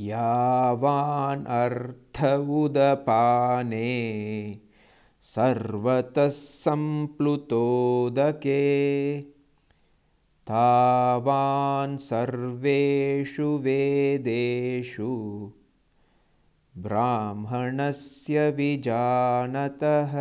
यावान् अर्थ उदपाने सर्वतःप्लुतोदके तावान् सर्वेषु वेदेषु ब्राह्मणस्य विजानतः।